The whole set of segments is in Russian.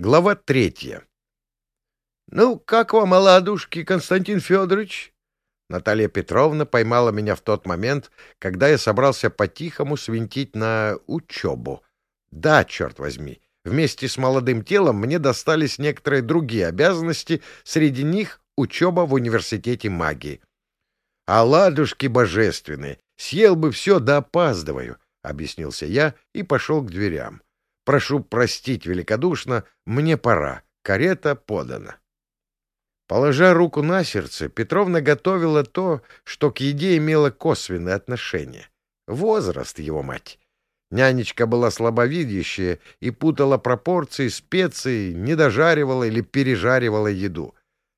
Глава третья. «Ну, как вам оладушки, Константин Федорович?» Наталья Петровна поймала меня в тот момент, когда я собрался по-тихому свинтить на учебу. Да, черт возьми, вместе с молодым телом мне достались некоторые другие обязанности, среди них учеба в университете магии. «Оладушки божественные! Съел бы все, да опаздываю!» — объяснился я и пошел к дверям. Прошу простить великодушно, мне пора. Карета подана. Положа руку на сердце, Петровна готовила то, что к еде имело косвенное отношение. Возраст его мать. Нянечка была слабовидящая и путала пропорции, специи, не дожаривала или пережаривала еду.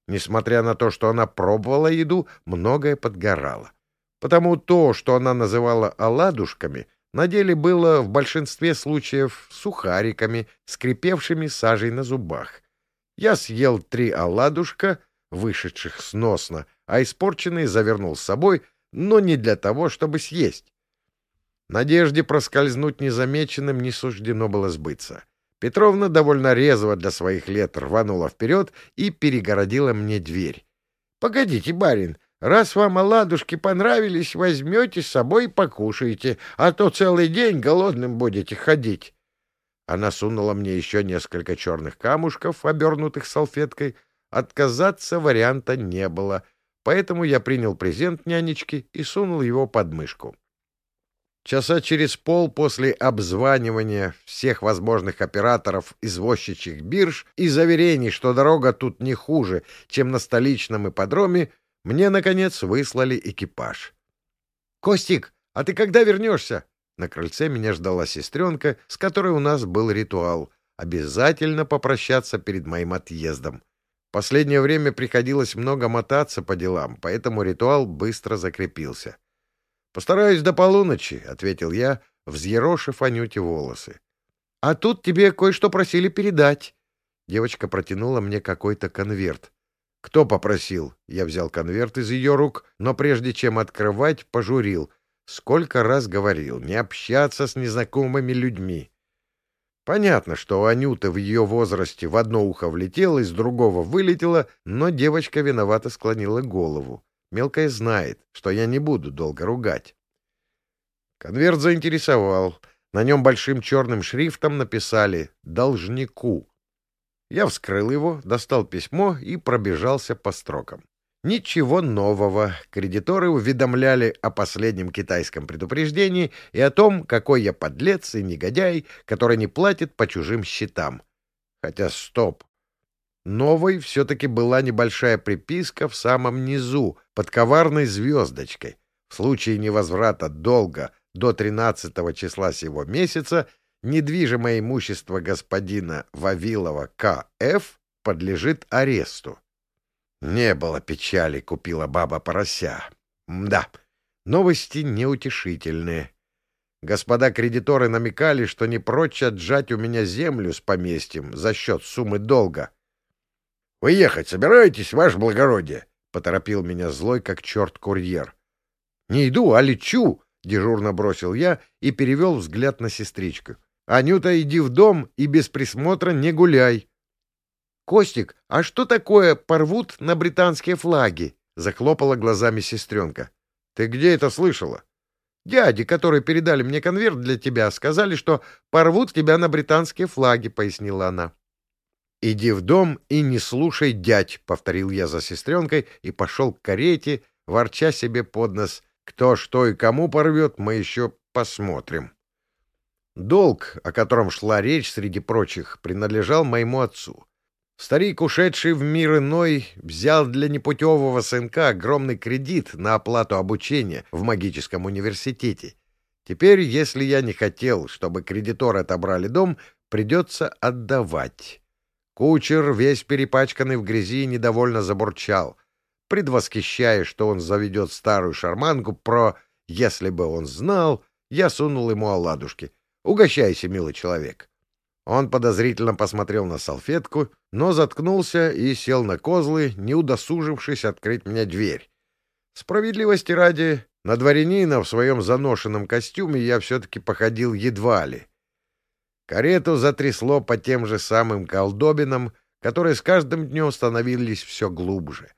Несмотря на то, что она пробовала еду, многое подгорало. Потому то, что она называла оладушками — на деле было в большинстве случаев сухариками, скрипевшими сажей на зубах. Я съел три оладушка, вышедших сносно, а испорченные завернул с собой, но не для того, чтобы съесть. Надежде проскользнуть незамеченным не суждено было сбыться. Петровна довольно резво для своих лет рванула вперед и перегородила мне дверь. — Погодите, барин, Раз вам оладушки понравились, возьмете с собой и покушайте, а то целый день голодным будете ходить. Она сунула мне еще несколько черных камушков, обернутых салфеткой. Отказаться варианта не было, поэтому я принял презент нянечки и сунул его под мышку. Часа через пол после обзванивания всех возможных операторов извозчичьих бирж и заверений, что дорога тут не хуже, чем на столичном ипподроме, мне, наконец, выслали экипаж. — Костик, а ты когда вернешься? На крыльце меня ждала сестренка, с которой у нас был ритуал — обязательно попрощаться перед моим отъездом. Последнее время приходилось много мотаться по делам, поэтому ритуал быстро закрепился. — Постараюсь до полуночи, — ответил я, взъерошив Анюте волосы. — А тут тебе кое-что просили передать. Девочка протянула мне какой-то конверт. «Кто попросил?» Я взял конверт из ее рук, но прежде чем открывать, пожурил. Сколько раз говорил, не общаться с незнакомыми людьми. Понятно, что у Анюты в ее возрасте в одно ухо влетело, из другого вылетело, но девочка виновато склонила голову. Мелкая знает, что я не буду долго ругать. Конверт заинтересовал. На нем большим черным шрифтом написали «Должнику». Я вскрыл его, достал письмо и пробежался по строкам. Ничего нового. Кредиторы уведомляли о последнем китайском предупреждении и о том, какой я подлец и негодяй, который не платит по чужим счетам. Хотя стоп. Новой все-таки была небольшая приписка в самом низу, под коварной звездочкой. В случае невозврата долга до 13 числа сего месяца недвижимое имущество господина Вавилова К.Ф. подлежит аресту. Не было печали, купила баба порося. Да, новости неутешительные. Господа кредиторы намекали, что не прочь отжать у меня землю с поместьем за счет суммы долга. — Вы ехать собираетесь, ваше благородие? — поторопил меня злой, как черт курьер. — Не иду, а лечу! — дежурно бросил я и перевел взгляд на сестричку. Анюта, иди в дом и без присмотра не гуляй. — Костик, а что такое порвут на британские флаги? — захлопала глазами сестренка. — Ты где это слышала? — Дяди, которые передали мне конверт для тебя, сказали, что порвут тебя на британские флаги, — пояснила она. — Иди в дом и не слушай дядь, — повторил я за сестренкой и пошел к карете, ворча себе под нос. Кто что и кому порвет, мы еще посмотрим. Долг, о котором шла речь среди прочих, принадлежал моему отцу. Старик, ушедший в мир иной, взял для непутевого сынка огромный кредит на оплату обучения в магическом университете. Теперь, если я не хотел, чтобы кредиторы отобрали дом, придется отдавать. Кучер, весь перепачканный в грязи, недовольно забурчал, предвосхищая, что он заведет старую шарманку про «если бы он знал», я сунул ему оладушки — Угощайся, милый человек. Он подозрительно посмотрел на салфетку, но заткнулся и сел на козлы, не удосужившись открыть мне дверь. Справедливости ради, на дворянина в своем заношенном костюме я все-таки походил едва ли. Карету затрясло по тем же самым колдобинам, которые с каждым днем становились все глубже.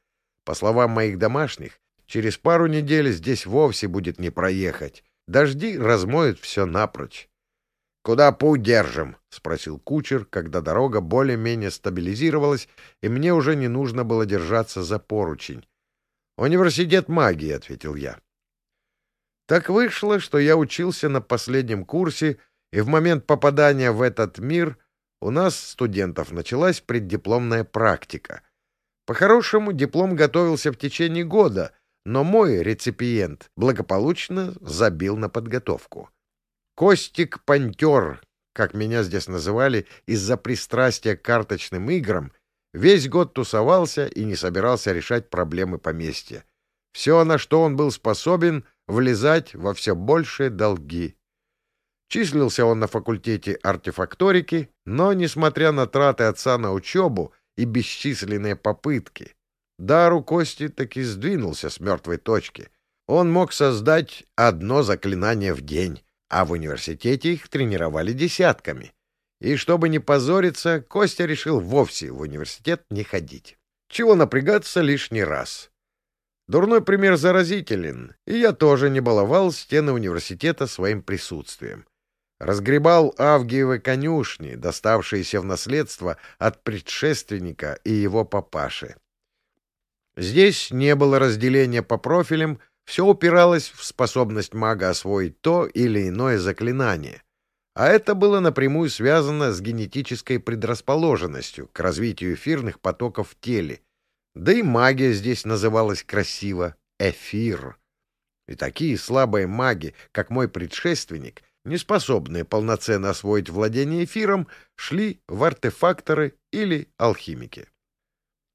По словам моих домашних, через пару недель здесь вовсе будет не проехать. Дожди размоют все напрочь. — Куда путь держим? — спросил кучер, когда дорога более-менее стабилизировалась, и мне уже не нужно было держаться за поручень. — Университет магии, — ответил я. Так вышло, что я учился на последнем курсе, и в момент попадания в этот мир у нас, студентов, началась преддипломная практика. По-хорошему, диплом готовился в течение года, но мой реципиент благополучно забил на подготовку. Костик-пантер, как меня здесь называли из-за пристрастия к карточным играм, весь год тусовался и не собирался решать проблемы поместья. Все, на что он был способен, влезать во все большие долги. Числился он на факультете артефакторики, но, несмотря на траты отца на учебу и бесчисленные попытки, дару Кости таки сдвинулся с мертвой точки. Он мог создать одно заклинание в день, а в университете их тренировали десятками. И чтобы не позориться, Костя решил вовсе в университет не ходить. Чего напрягаться лишний раз. Дурной пример заразителен, и я тоже не баловал стены университета своим присутствием. Разгребал Авгиевы конюшни, доставшиеся в наследство от предшественника и его папаши. Здесь не было разделения по профилям, все упиралось в способность мага освоить то или иное заклинание. А это было напрямую связано с генетической предрасположенностью к развитию эфирных потоков в теле. Да и магия здесь называлась красиво — эфир. И такие слабые маги, как мой предшественник, не способные полноценно освоить владение эфиром, шли в артефакторы или алхимики.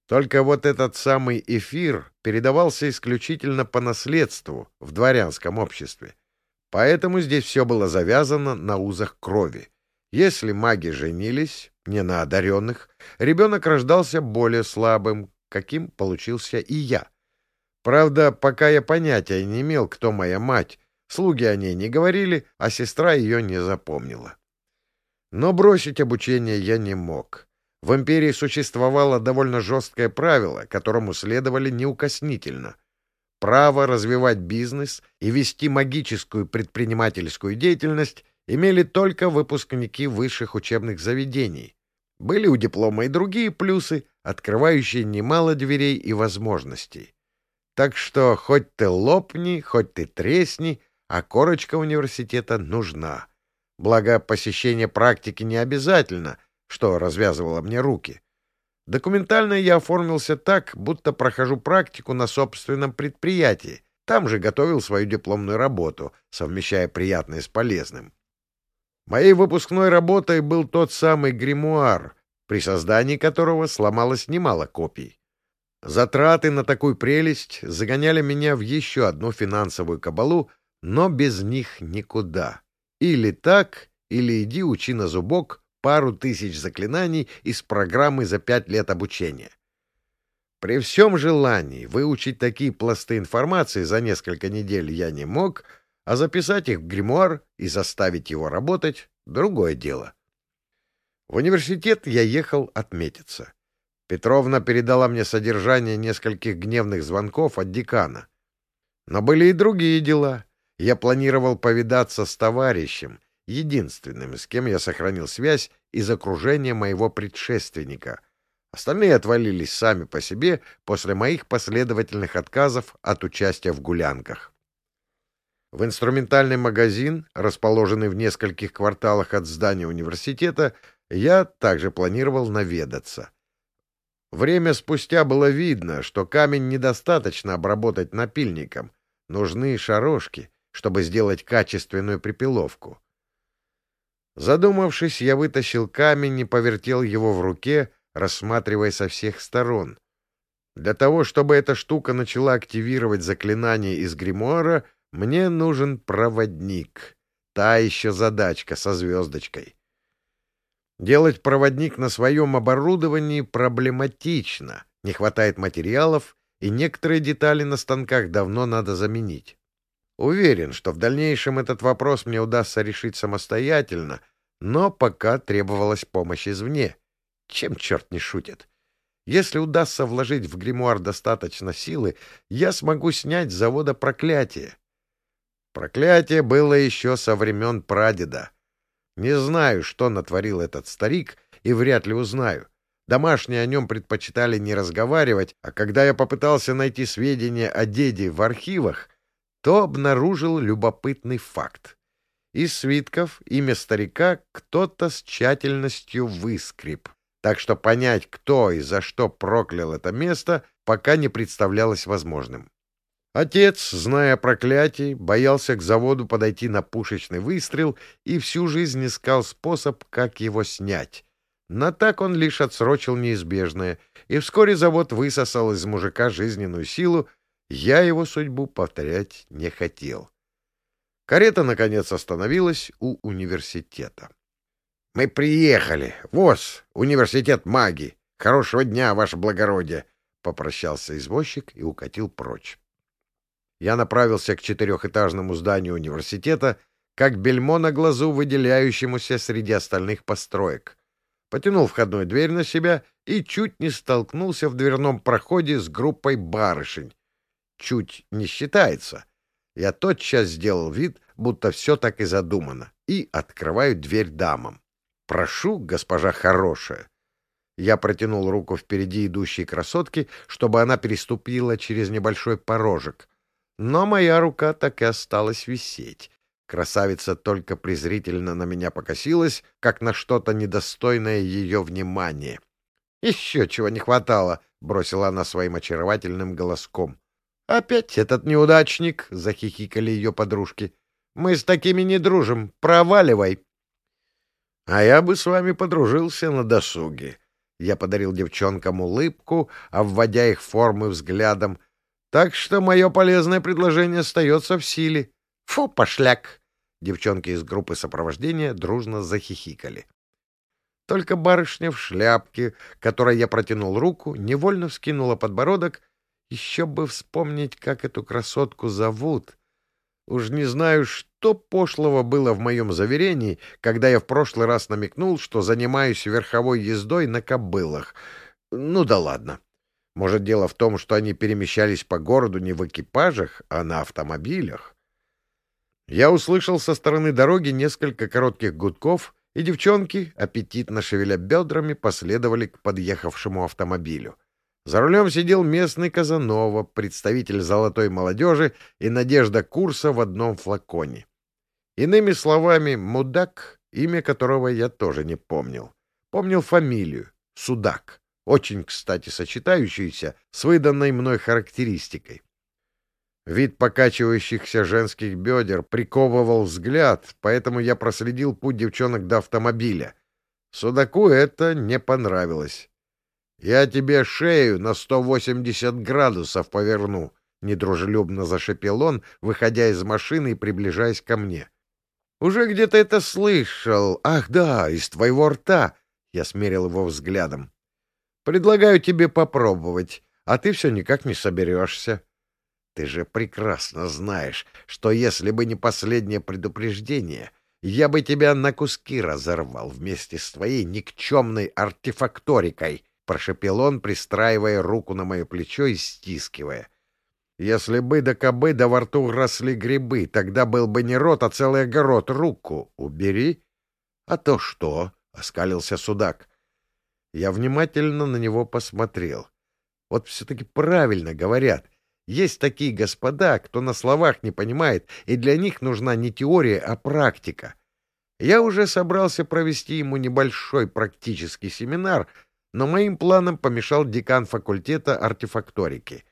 Только вот этот самый эфир передавался исключительно по наследству в дворянском обществе. Поэтому здесь все было завязано на узах крови. Если маги женились, не на одаренных, ребенок рождался более слабым, каким получился и я. Правда, пока я понятия не имел, кто моя мать, слуги о ней не говорили, а сестра ее не запомнила. Но бросить обучение я не мог. В империи существовало довольно жесткое правило, которому следовали неукоснительно. Право развивать бизнес и вести магическую предпринимательскую деятельность имели только выпускники высших учебных заведений. Были у диплома и другие плюсы, открывающие немало дверей и возможностей. Так что хоть ты лопни, хоть ты тресни, а корочка университета нужна. Благо, посещение практики не обязательно — что развязывало мне руки. Документально я оформился так, будто прохожу практику на собственном предприятии. Там же готовил свою дипломную работу, совмещая приятное с полезным. Моей выпускной работой был тот самый гримуар, при создании которого сломалось немало копий. Затраты на такую прелесть загоняли меня в еще одну финансовую кабалу, но без них никуда. Или так, или иди учи на зубок пару тысяч заклинаний из программы за пять лет обучения. При всем желании выучить такие пласты информации за несколько недель я не мог, а записать их в гримуар и заставить его работать — другое дело. В университет я ехал отметиться. Петровна передала мне содержание нескольких гневных звонков от декана. Но были и другие дела. Я планировал повидаться с товарищем, единственным, с кем я сохранил связь из окружения моего предшественника. Остальные отвалились сами по себе после моих последовательных отказов от участия в гулянках. В инструментальный магазин, расположенный в нескольких кварталах от здания университета, я также планировал наведаться. Время спустя было видно, что камень недостаточно обработать напильником. Нужны шарошки, чтобы сделать качественную припиловку. Задумавшись, я вытащил камень и повертел его в руке, рассматривая со всех сторон. Для того, чтобы эта штука начала активировать заклинание из гримуара, мне нужен проводник. Та еще задачка со звездочкой. Делать проводник на своем оборудовании проблематично. Не хватает материалов, и некоторые детали на станках давно надо заменить. Уверен, что в дальнейшем этот вопрос мне удастся решить самостоятельно, Но пока требовалась помощь извне. Чем черт не шутит? Если удастся вложить в гримуар достаточно силы, я смогу снять с завода проклятие. Проклятие было еще со времен прадеда. Не знаю, что натворил этот старик, и вряд ли узнаю. Домашние о нем предпочитали не разговаривать, а когда я попытался найти сведения о деде в архивах, то обнаружил любопытный факт. Из свитков имя старика кто-то с тщательностью выскреб, так что понять, кто и за что проклял это место, пока не представлялось возможным. Отец, зная о проклятии, боялся к заводу подойти на пушечный выстрел и всю жизнь искал способ, как его снять. Но так он лишь отсрочил неизбежное, и вскоре завод высосал из мужика жизненную силу, я его судьбу повторять не хотел. Карета, наконец, остановилась у университета. — Мы приехали. ВОЗ, университет магии. Хорошего дня, ваше благородие! — попрощался извозчик и укатил прочь. Я направился к четырехэтажному зданию университета, как бельмо на глазу, выделяющемуся среди остальных построек потянул входную дверь на себя и чуть не столкнулся в дверном проходе с группой барышень. Чуть не считается. Я тотчас сделал вид, будто все так и задумано, и открываю дверь дамам. «Прошу, госпожа хорошая». Я протянул руку впереди идущей красотки, чтобы она переступила через небольшой порожек. Но моя рука так и осталась висеть. Красавица только презрительно на меня покосилась, как на что-то недостойное ее внимания. «Еще чего не хватало!» — бросила она своим очаровательным голоском. «Опять этот неудачник!» — захихикали ее подружки. «Мы с такими не дружим. Проваливай!» «А я бы с вами подружился на досуге». Я подарил девчонкам улыбку, обводя их формы взглядом. «Так что мое полезное предложение остается в силе». «Фу, пошляк!» Девчонки из группы сопровождения дружно захихикали. Только барышня в шляпке, которой я протянул руку, невольно вскинула подбородок. Еще бы вспомнить, как эту красотку зовут. Уж не знаю, что пошлого было в моем заверении, когда я в прошлый раз намекнул, что занимаюсь верховой ездой на кобылах. Ну да ладно. Может, дело в том, что они перемещались по городу не в экипажах, а на автомобилях. Я услышал со стороны дороги несколько коротких гудков, и девчонки, аппетитно шевеля бедрами, последовали к подъехавшему автомобилю. За рулем сидел местный Казанова, представитель золотой молодежи и Надежда Курса в одном флаконе. Иными словами, мудак, имя которого я тоже не помнил. Помнил фамилию — Судак, очень, кстати, сочетающуюся с выданной мной характеристикой. Вид покачивающихся женских бедер приковывал взгляд, поэтому я проследил путь девчонок до автомобиля. Судаку это не понравилось. «Я тебе шею на сто восемьдесят градусов поверну», — недружелюбно зашипел он, выходя из машины и приближаясь ко мне. «Уже где-то это слышал. Ах да, из твоего рта!» — я смерил его взглядом. «Предлагаю тебе попробовать, а ты все никак не соберешься». Ты же прекрасно знаешь, что если бы не последнее предупреждение, я бы тебя на куски разорвал вместе с твоей никчемной артефакторикой, — прошепел он, пристраивая руку на мое плечо и стискивая. Если бы до кобы до во рту росли грибы, тогда был бы не рот, а целый огород. Руку убери. — А то что? — оскалился судак. Я внимательно на него посмотрел. Вот все-таки правильно говорят — есть такие господа, кто на словах не понимает, и для них нужна не теория, а практика. Я уже собрался провести ему небольшой практический семинар, но моим планам помешал декан факультета артефакторики.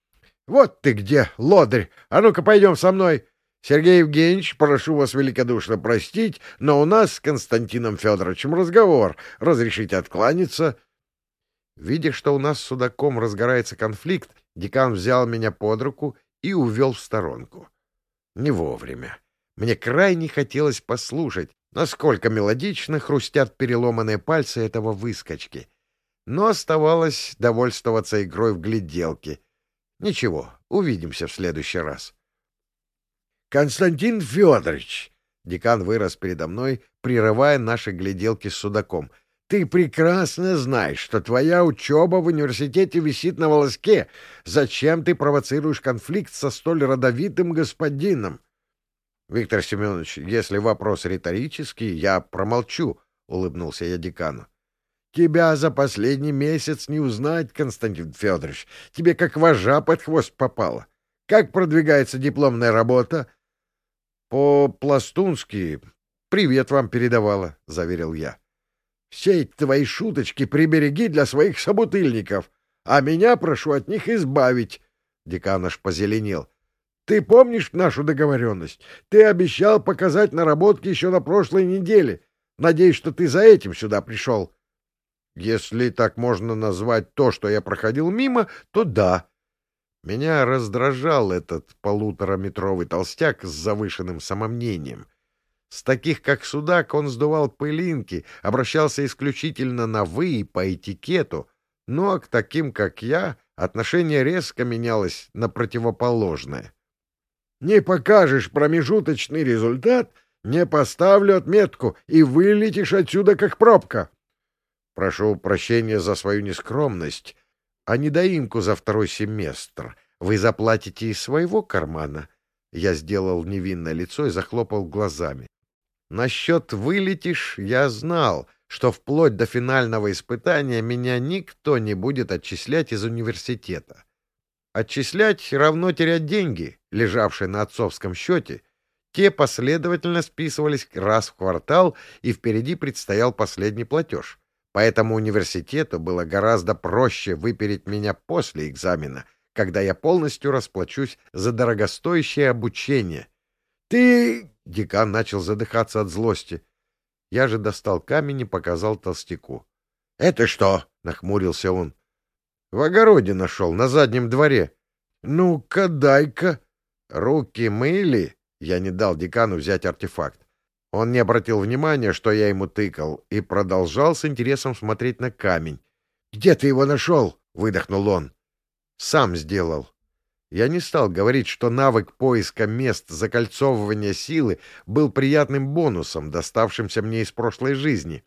— Вот ты где, лодырь! А ну-ка пойдем со мной! Сергей Евгеньевич, прошу вас великодушно простить, но у нас с Константином Федоровичем разговор. Разрешите откланяться? Видя, что у нас с судаком разгорается конфликт, Декан взял меня под руку и увел в сторонку. Не вовремя. Мне крайне хотелось послушать, насколько мелодично хрустят переломанные пальцы этого выскочки. Но оставалось довольствоваться игрой в гляделки. Ничего, увидимся в следующий раз. — Константин Федорович, Декан вырос передо мной, прерывая наши гляделки с судаком. «Ты прекрасно знаешь, что твоя учеба в университете висит на волоске. Зачем ты провоцируешь конфликт со столь родовитым господином?» «Виктор Семенович, если вопрос риторический, я промолчу», — улыбнулся я декану. «Тебя за последний месяц не узнать, Константин Федорович. Тебе как вожа под хвост попало. Как продвигается дипломная работа?» «По-пластунски. Привет вам передавала», — заверил я. «Все эти твои шуточки прибереги для своих собутыльников, а меня прошу от них избавить». Декан аж позеленел. «Ты помнишь нашу договоренность? Ты обещал показать наработки еще на прошлой неделе. Надеюсь, что ты за этим сюда пришел». «Если так можно назвать то, что я проходил мимо, то да», меня раздражал этот полутораметровый толстяк с завышенным самомнением. С таких, как судак, он сдувал пылинки, обращался исключительно на «вы» по этикету, но к таким, как я, отношение резко менялось на противоположное. «Не покажешь промежуточный результат, не поставлю отметку и вылетишь отсюда, как пробка». «Прошу прощения за свою нескромность», а недоимку за второй семестр вы заплатите из своего кармана. Я сделал невинное лицо и захлопал глазами. Насчет «вылетишь» я знал, что вплоть до финального испытания меня никто не будет отчислять из университета. Отчислять равно терять деньги, лежавшие на отцовском счете. Те последовательно списывались раз в квартал, и впереди предстоял последний платеж. Поэтому университету было гораздо проще выпереть меня после экзамена, когда я полностью расплачусь за дорогостоящее обучение. «Ты...» — декан начал задыхаться от злости. Я же достал камень и показал толстяку. «Это что?» — нахмурился он. «В огороде нашел, на заднем дворе». «Ну-ка, дай-ка». «Руки мыли?» Я не дал декану взять артефакт. Он не обратил внимания, что я ему тыкал, и продолжал с интересом смотреть на камень. «Где ты его нашел?» — выдохнул он. «Сам сделал». Я не стал говорить, что навык поиска мест закольцовывания силы был приятным бонусом, доставшимся мне из прошлой жизни.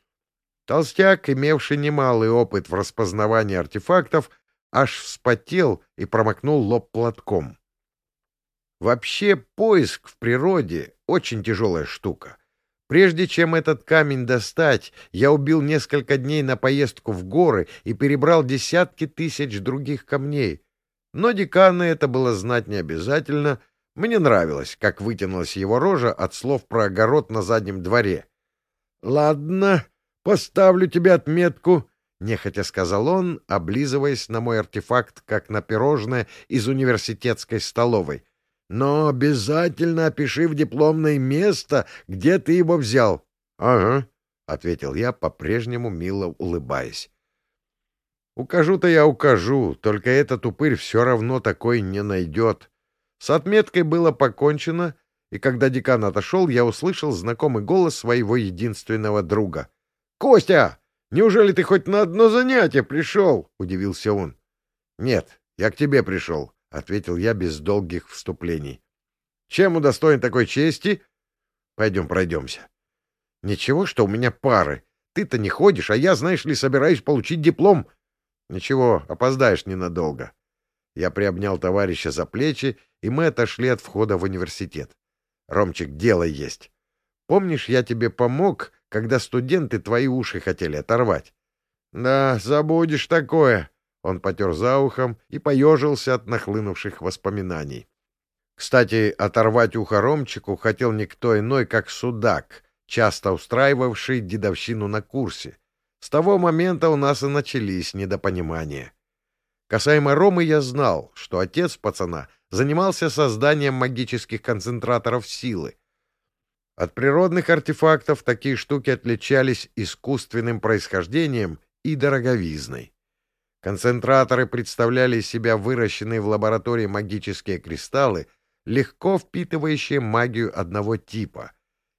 Толстяк, имевший немалый опыт в распознавании артефактов, аж вспотел и промокнул лоб платком. Вообще, поиск в природе — очень тяжелая штука. Прежде чем этот камень достать, я убил несколько дней на поездку в горы и перебрал десятки тысяч других камней. Но декана это было знать не обязательно. Мне нравилось, как вытянулась его рожа от слов про огород на заднем дворе. — Ладно, поставлю тебе отметку, — нехотя сказал он, облизываясь на мой артефакт, как на пирожное из университетской столовой. Но обязательно опиши в дипломное место, где ты его взял. — Ага, — ответил я, по-прежнему мило улыбаясь. Укажу-то я укажу, только этот упырь все равно такой не найдет. С отметкой было покончено, и когда декан отошел, я услышал знакомый голос своего единственного друга. — Костя, неужели ты хоть на одно занятие пришел? — удивился он. — Нет, я к тебе пришел, — ответил я без долгих вступлений. — Чем удостоен такой чести? — Пойдем пройдемся. — Ничего, что у меня пары. Ты-то не ходишь, а я, знаешь ли, собираюсь получить диплом. — Ничего, опоздаешь ненадолго. Я приобнял товарища за плечи, и мы отошли от входа в университет. — Ромчик, дело есть. Помнишь, я тебе помог, когда студенты твои уши хотели оторвать? — Да, забудешь такое, он потер за ухом и поежился от нахлынувших воспоминаний. Кстати, оторвать ухо Ромчику хотел никто иной, как судак, часто устраивавший дедовщину на курсе. С того момента у нас и начались недопонимания. Касаемо Ромы я знал, что отец пацана занимался созданием магических концентраторов силы. От природных артефактов такие штуки отличались искусственным происхождением и дороговизной. Концентраторы представляли из себя выращенные в лаборатории магические кристаллы, легко впитывающие магию одного типа.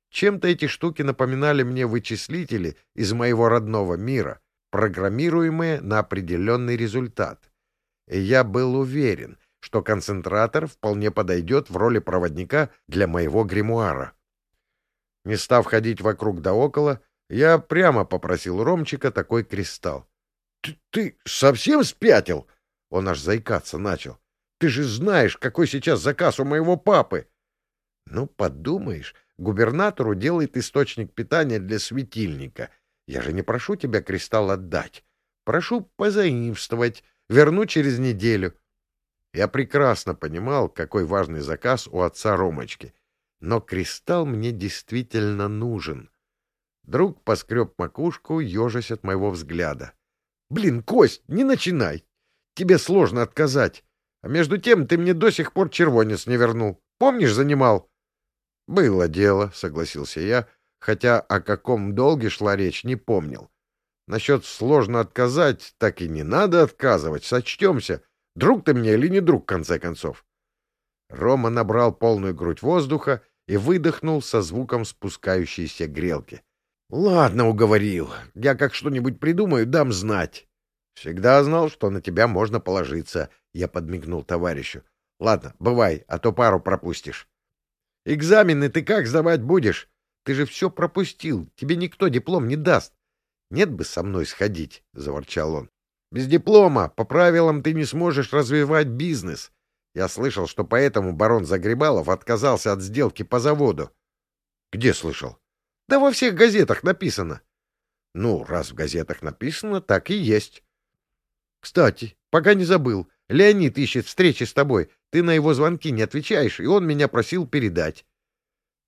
Чем-то эти штуки напоминали мне вычислители из моего родного мира, программируемые на определенный результат. И я был уверен, что концентратор вполне подойдет в роли проводника для моего гримуара. Не став ходить вокруг да около, я прямо попросил Ромчика такой кристалл. Ты, — Ты совсем спятил? Он аж заикаться начал. — Ты же знаешь, какой сейчас заказ у моего папы. — Ну, подумаешь, губернатору делает источник питания для светильника. Я же не прошу тебя кристалл отдать. Прошу позаимствовать, верну через неделю. Я прекрасно понимал, какой важный заказ у отца Ромочки. Но кристалл мне действительно нужен. Друг поскреб макушку, ежась от моего взгляда. — Блин, Кость, не начинай! Тебе сложно отказать. А между тем ты мне до сих пор червонец не вернул. Помнишь, занимал? — Было дело, — согласился я, хотя о каком долге шла речь, не помнил. Насчет сложно отказать, так и не надо отказывать, сочтемся. Друг ты мне или не друг, в конце концов? Рома набрал полную грудь воздуха и выдохнул со звуком спускающейся грелки. — Ладно, уговорил. Я как что-нибудь придумаю, дам знать. — Всегда знал, что на тебя можно положиться, — я подмигнул товарищу. — Ладно, бывай, а то пару пропустишь. — Экзамены ты как сдавать будешь? Ты же все пропустил, тебе никто диплом не даст. — Нет бы со мной сходить, — заворчал он. — Без диплома, по правилам, ты не сможешь развивать бизнес. Я слышал, что поэтому барон Загребалов отказался от сделки по заводу. — Где слышал? — Да во всех газетах написано. — Ну, раз в газетах написано, так и есть. — Кстати, пока не забыл, Леонид ищет встречи с тобой. Ты на его звонки не отвечаешь, и он меня просил передать.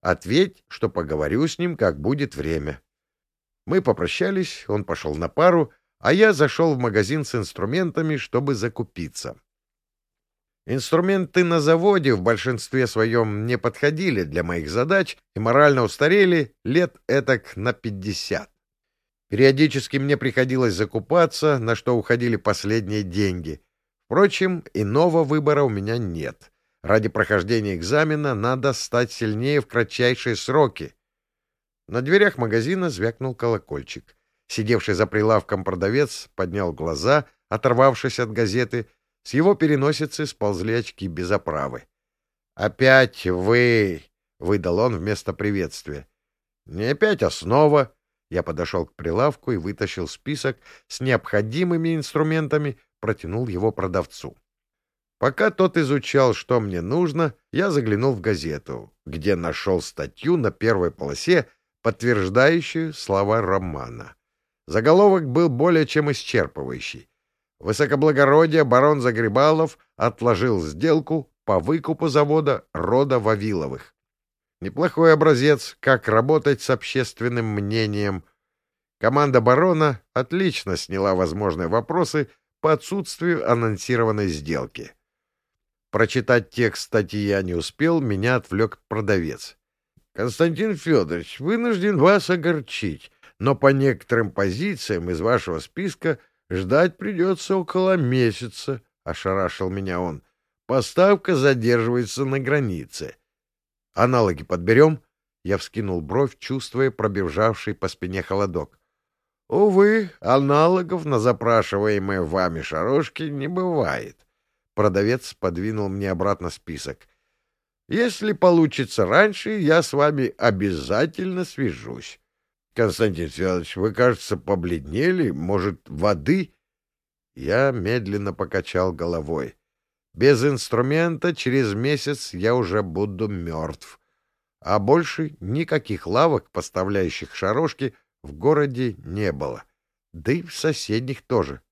Ответь, что поговорю с ним, как будет время. Мы попрощались, он пошел на пару, а я зашел в магазин с инструментами, чтобы закупиться. Инструменты на заводе в большинстве своем не подходили для моих задач и морально устарели лет этак на пятьдесят. Периодически мне приходилось закупаться, на что уходили последние деньги. Впрочем, иного выбора у меня нет. Ради прохождения экзамена надо стать сильнее в кратчайшие сроки. На дверях магазина звякнул колокольчик. Сидевший за прилавком продавец поднял глаза, оторвавшись от газеты — с его переносицы сползли очки без оправы. — Опять вы! — выдал он вместо приветствия. — Не опять, а снова. Я подошел к прилавку и вытащил список с необходимыми инструментами, протянул его продавцу. Пока тот изучал, что мне нужно, я заглянул в газету, где нашел статью на первой полосе, подтверждающую слова романа. Заголовок был более чем исчерпывающий. Высокоблагородие барон Загребалов отложил сделку по выкупу завода рода Вавиловых. Неплохой образец, как работать с общественным мнением. Команда барона отлично сняла возможные вопросы по отсутствию анонсированной сделки. Прочитать текст статьи я не успел, меня отвлек продавец. — Константин Федорович, вынужден вас огорчить, но по некоторым позициям из вашего списка — Ждать придется около месяца, — ошарашил меня он. Поставка задерживается на границе. Аналоги подберем? Я вскинул бровь, чувствуя пробежавший по спине холодок. Увы, аналогов на запрашиваемые вами шарошки не бывает. Продавец подвинул мне обратно список. Если получится раньше, я с вами обязательно свяжусь. Константин Федорович, вы, кажется, побледнели. Может, воды? Я медленно покачал головой. Без инструмента через месяц я уже буду мертв. А больше никаких лавок, поставляющих шарошки, в городе не было. Да и в соседних тоже.